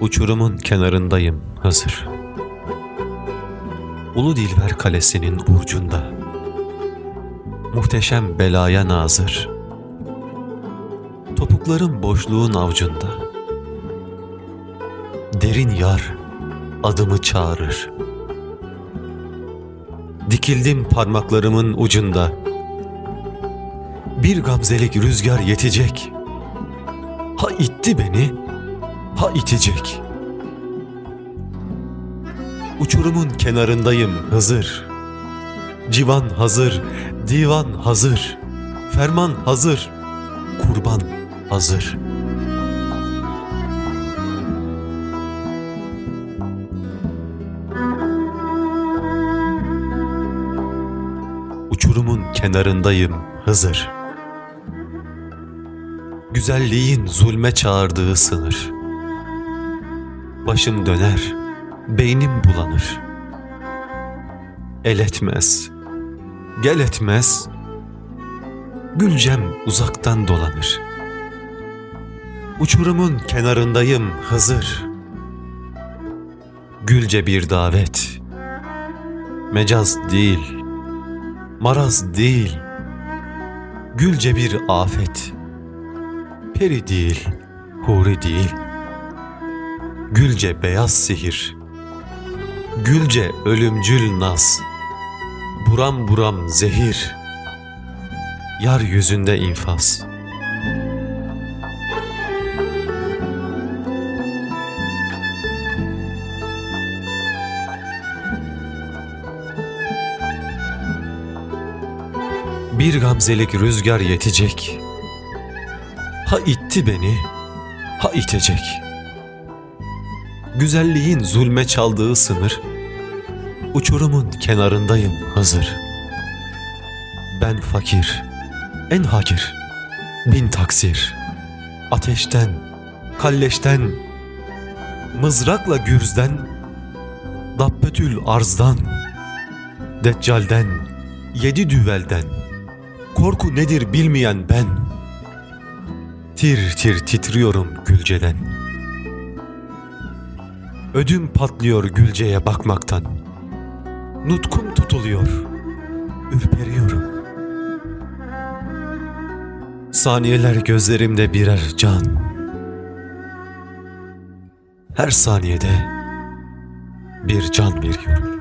Uçurumun kenarındayım Hızır. Ulu Dilber Kalesi'nin burcunda. Muhteşem belaya nazır. Topuklarım boşluğun avcunda. Derin yar adımı çağırır. Dikildim parmaklarımın ucunda. Bir gamzelik rüzgar yetecek. Ha itti beni, ha itecek. Uçurumun kenarındayım Hızır. Civan hazır, divan hazır, ferman hazır, kurban hazır. Uçurumun kenarındayım Hızır. Güzelliğin zulme çağırdığı sınır. Başım döner, beynim bulanır. El etmez, gel etmez, Gülcem uzaktan dolanır. Uçurumun kenarındayım Hızır. Gülce bir davet. Mecaz değil, maraz değil. Gülce bir afet. Peri değil, huri değil. Gülce beyaz sihir. Gülce ölümcül naz. Buram buram zehir. Yar yüzünde infaz. Bir gamzelik rüzgar yetecek. Ha itti beni, ha itecek. Güzelliğin zulme çaldığı sınır, uçurumun kenarındayım hazır. Ben fakir, en hakir, bin taksir. Ateşten, kalleşten, mızrakla gürzden, dabbetül arzdan, deccalden, yedi düvelden, korku nedir bilmeyen ben. Tir tir titriyorum Gülce'den. Ödüm patlıyor Gülce'ye bakmaktan. Nutkum tutuluyor. Ürperiyorum. Saniyeler gözlerimde birer can. Her saniyede bir can veriyorum.